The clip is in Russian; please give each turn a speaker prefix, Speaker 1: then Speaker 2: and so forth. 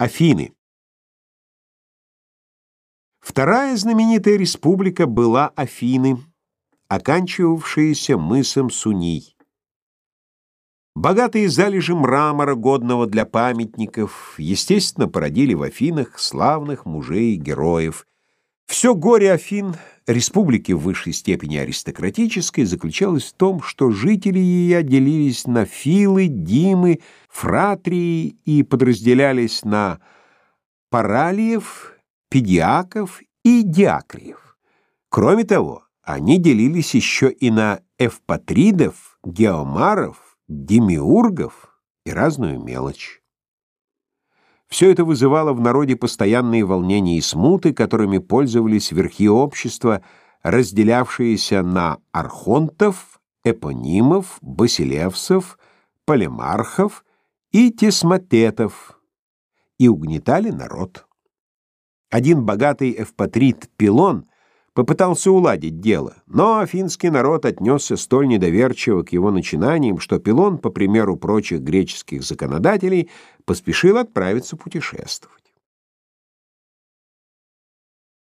Speaker 1: Афины. Вторая знаменитая республика была Афины, оканчивавшаяся мысом Суний. Богатые залежи мрамора, годного для памятников, естественно, породили в Афинах славных мужей и героев. Все горе Афин, республики в высшей степени аристократической, заключалось в том, что жители ее делились на филы, димы, фратрии и подразделялись на паралиев, педиаков и диакриев. Кроме того, они делились еще и на эвпатридов, геомаров, демиургов и разную мелочь. Все это вызывало в народе постоянные волнения и смуты, которыми пользовались верхи общества, разделявшиеся на архонтов, эпонимов, басилевсов, полемархов и тесмотетов, и угнетали народ. Один богатый эвпатрит Пилон попытался уладить дело, но афинский народ отнесся столь недоверчиво к его начинаниям, что Пилон, по примеру прочих греческих законодателей, поспешил отправиться путешествовать.